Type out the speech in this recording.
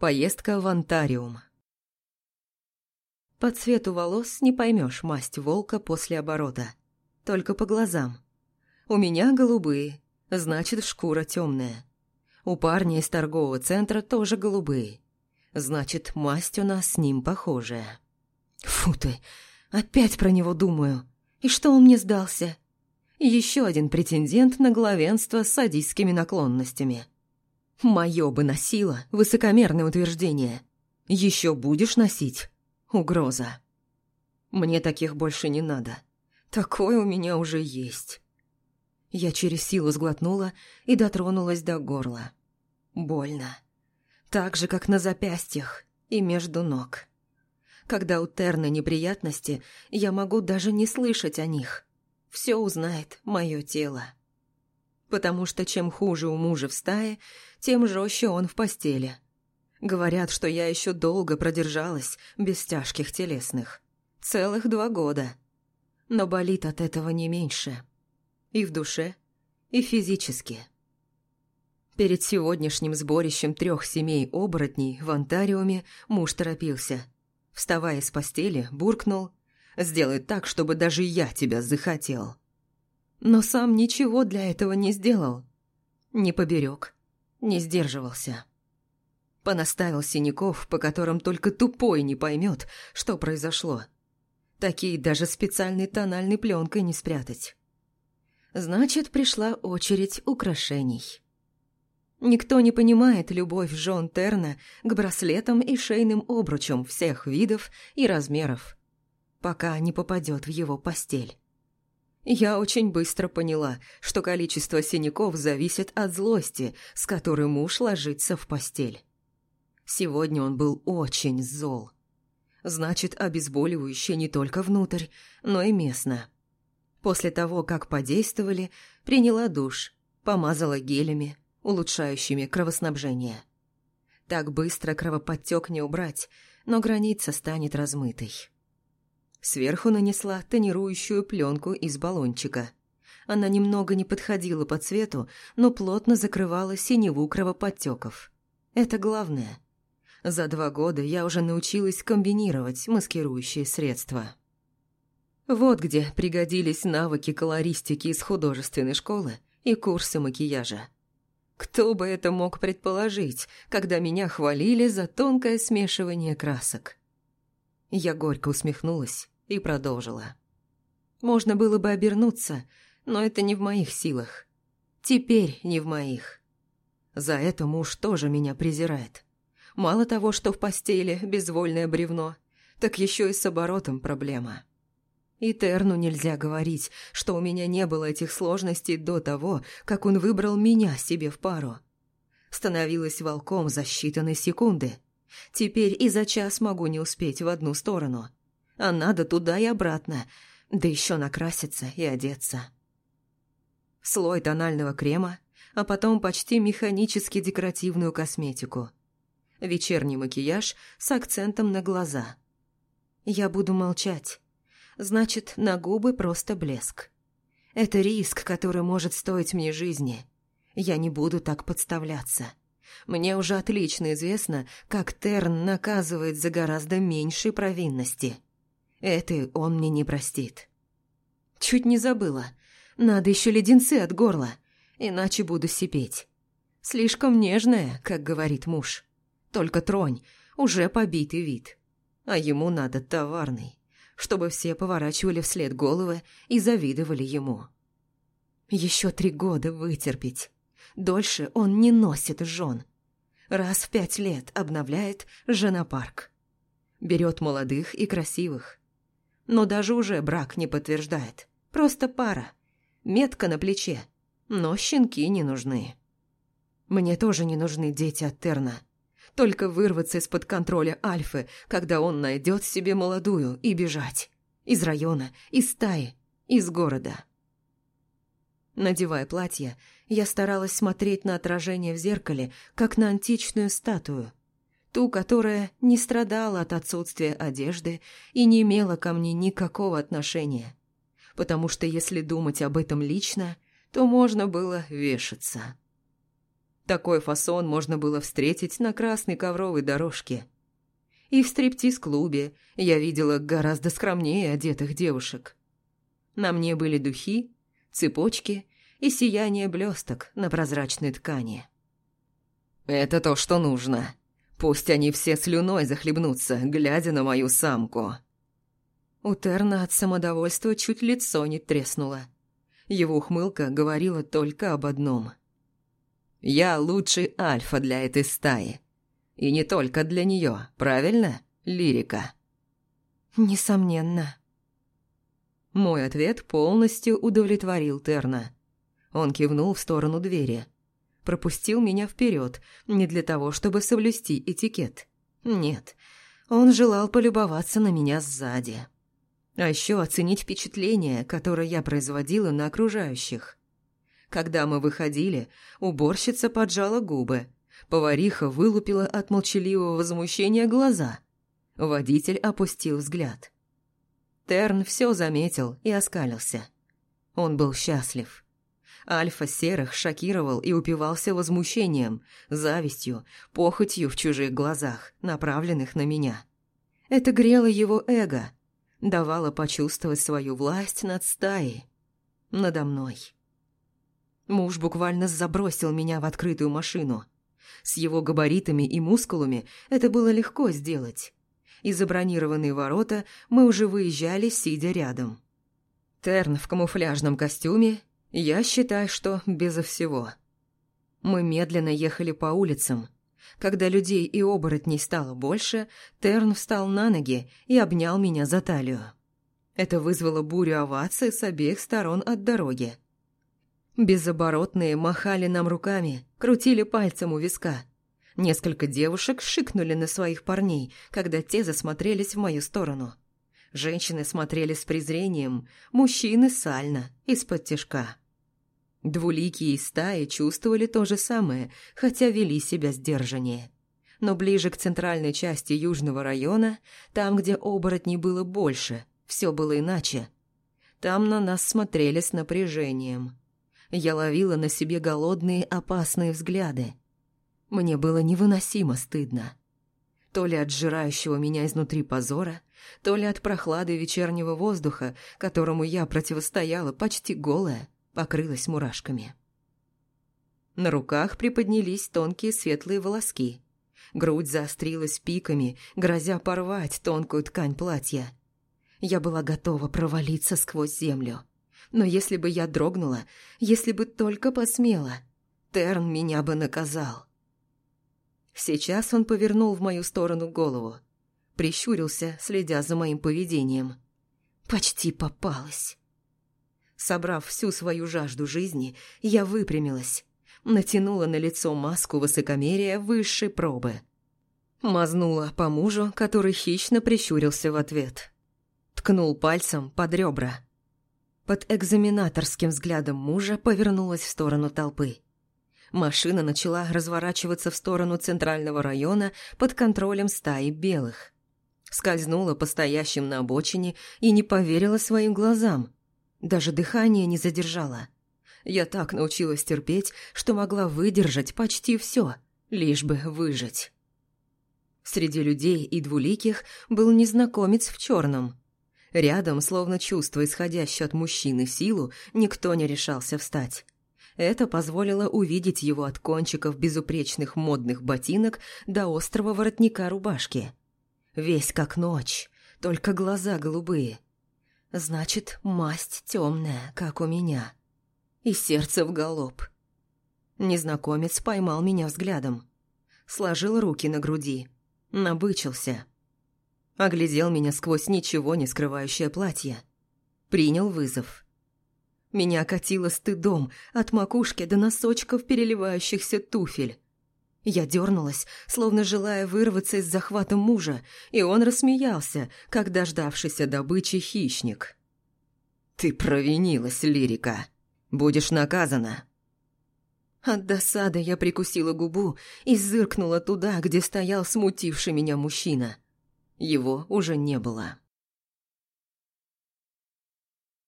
Поездка в Антариум. По цвету волос не поймешь масть волка после оборота. Только по глазам. У меня голубые, значит, шкура темная. У парня из торгового центра тоже голубые. Значит, масть у нас с ним похожая. Фу ты, опять про него думаю. И что он мне сдался? Еще один претендент на главенство с садистскими наклонностями. Мое бы носило высокомерное утверждение. Еще будешь носить? Угроза. Мне таких больше не надо. Такое у меня уже есть. Я через силу сглотнула и дотронулась до горла. Больно. Так же, как на запястьях и между ног. Когда у Терна неприятности, я могу даже не слышать о них. Все узнает мое тело потому что чем хуже у мужа в стае, тем жестче он в постели. Говорят, что я еще долго продержалась без тяжких телесных. Целых два года. Но болит от этого не меньше. И в душе, и физически. Перед сегодняшним сборищем трех семей оборотней в Онтариуме муж торопился. Вставая с постели, буркнул «Сделай так, чтобы даже я тебя захотел» но сам ничего для этого не сделал. Не поберег, не сдерживался. Понаставил синяков, по которым только тупой не поймет, что произошло. Такие даже специальной тональной пленкой не спрятать. Значит, пришла очередь украшений. Никто не понимает любовь Жон Терна к браслетам и шейным обручам всех видов и размеров, пока не попадет в его постель. Я очень быстро поняла, что количество синяков зависит от злости, с которой муж ложится в постель. Сегодня он был очень зол. Значит, обезболивающее не только внутрь, но и местно. После того, как подействовали, приняла душ, помазала гелями, улучшающими кровоснабжение. Так быстро кровоподтек не убрать, но граница станет размытой. Сверху нанесла тонирующую пленку из баллончика. Она немного не подходила по цвету, но плотно закрывала синеву кровоподтеков. Это главное. За два года я уже научилась комбинировать маскирующие средства. Вот где пригодились навыки колористики из художественной школы и курсы макияжа. Кто бы это мог предположить, когда меня хвалили за тонкое смешивание красок? Я горько усмехнулась и продолжила. Можно было бы обернуться, но это не в моих силах. Теперь не в моих. За это муж тоже меня презирает. Мало того, что в постели безвольное бревно, так еще и с оборотом проблема. И Терну нельзя говорить, что у меня не было этих сложностей до того, как он выбрал меня себе в пару. Становилась волком за считанные секунды. Теперь и за час могу не успеть в одну сторону – а надо туда и обратно, да еще накраситься и одеться. Слой тонального крема, а потом почти механически декоративную косметику. Вечерний макияж с акцентом на глаза. Я буду молчать. Значит, на губы просто блеск. Это риск, который может стоить мне жизни. Я не буду так подставляться. Мне уже отлично известно, как Терн наказывает за гораздо меньшие провинности. Это он мне не простит. Чуть не забыла. Надо еще леденцы от горла, иначе буду сипеть. Слишком нежная, как говорит муж. Только тронь, уже побитый вид. А ему надо товарный, чтобы все поворачивали вслед головы и завидовали ему. Еще три года вытерпеть. Дольше он не носит жен. Раз в пять лет обновляет женопарк. Берет молодых и красивых, но даже уже брак не подтверждает. Просто пара. Метка на плече. Но щенки не нужны. Мне тоже не нужны дети от Терна. Только вырваться из-под контроля Альфы, когда он найдет себе молодую, и бежать. Из района, из стаи, из города. Надевая платье, я старалась смотреть на отражение в зеркале, как на античную статую – Ту, которая не страдала от отсутствия одежды и не имела ко мне никакого отношения. Потому что если думать об этом лично, то можно было вешаться. Такой фасон можно было встретить на красной ковровой дорожке. И в стриптиз-клубе я видела гораздо скромнее одетых девушек. На мне были духи, цепочки и сияние блесток на прозрачной ткани. «Это то, что нужно. Пусть они все слюной захлебнутся, глядя на мою самку». У Терна от самодовольства чуть лицо не треснуло. Его ухмылка говорила только об одном. «Я лучший альфа для этой стаи. И не только для нее, правильно, лирика?» «Несомненно». Мой ответ полностью удовлетворил Терна. Он кивнул в сторону двери. Пропустил меня вперед, не для того, чтобы соблюсти этикет. Нет, он желал полюбоваться на меня сзади. А еще оценить впечатление, которое я производила на окружающих. Когда мы выходили, уборщица поджала губы. Повариха вылупила от молчаливого возмущения глаза. Водитель опустил взгляд. Терн все заметил и оскалился. Он был счастлив. Альфа серых шокировал и упивался возмущением, завистью, похотью в чужих глазах, направленных на меня. Это грело его эго, давала почувствовать свою власть над стаей, надо мной. Муж буквально забросил меня в открытую машину. С его габаритами и мускулами это было легко сделать. Из забронированные ворота мы уже выезжали, сидя рядом. Терн в камуфляжном костюме, я считаю, что безо всего. Мы медленно ехали по улицам, когда людей и оборотней стало больше, Терн встал на ноги и обнял меня за талию. Это вызвало бурю оваций с обеих сторон от дороги. Безоборотные махали нам руками, крутили пальцем у виска. Несколько девушек шикнули на своих парней, когда те засмотрелись в мою сторону. Женщины смотрели с презрением, мужчины сально, из-под тяжка. Двуликие стаи чувствовали то же самое, хотя вели себя сдержаннее. Но ближе к центральной части южного района, там, где оборотней было больше, все было иначе. Там на нас смотрели с напряжением. Я ловила на себе голодные, опасные взгляды. Мне было невыносимо стыдно. То ли от сжирающего меня изнутри позора, то ли от прохлады вечернего воздуха, которому я противостояла почти голая, покрылась мурашками. На руках приподнялись тонкие светлые волоски. Грудь заострилась пиками, грозя порвать тонкую ткань платья. Я была готова провалиться сквозь землю. Но если бы я дрогнула, если бы только посмела, Терн меня бы наказал. Сейчас он повернул в мою сторону голову. Прищурился, следя за моим поведением. Почти попалась. Собрав всю свою жажду жизни, я выпрямилась, натянула на лицо маску высокомерия высшей пробы. Мазнула по мужу, который хищно прищурился в ответ. Ткнул пальцем под ребра. Под экзаменаторским взглядом мужа повернулась в сторону толпы. Машина начала разворачиваться в сторону центрального района под контролем стаи белых. Скользнула по стоящим на обочине и не поверила своим глазам – даже дыхание не задержала. Я так научилась терпеть, что могла выдержать почти все, лишь бы выжить. Среди людей и двуликих был незнакомец в черном. Рядом, словно чувство, исходящее от мужчины силу, никто не решался встать. Это позволило увидеть его от кончиков безупречных модных ботинок до острого воротника рубашки. Весь как ночь, только глаза голубые – Значит, масть темная, как у меня. И сердце в галоп. Незнакомец поймал меня взглядом. Сложил руки на груди. Набычился. Оглядел меня сквозь ничего не скрывающее платье. Принял вызов. Меня катило стыдом от макушки до носочков переливающихся туфель. Я дернулась, словно желая вырваться из захвата мужа, и он рассмеялся, как дождавшийся добычи хищник. «Ты провинилась, лирика. Будешь наказана». От досады я прикусила губу и зыркнула туда, где стоял смутивший меня мужчина. Его уже не было.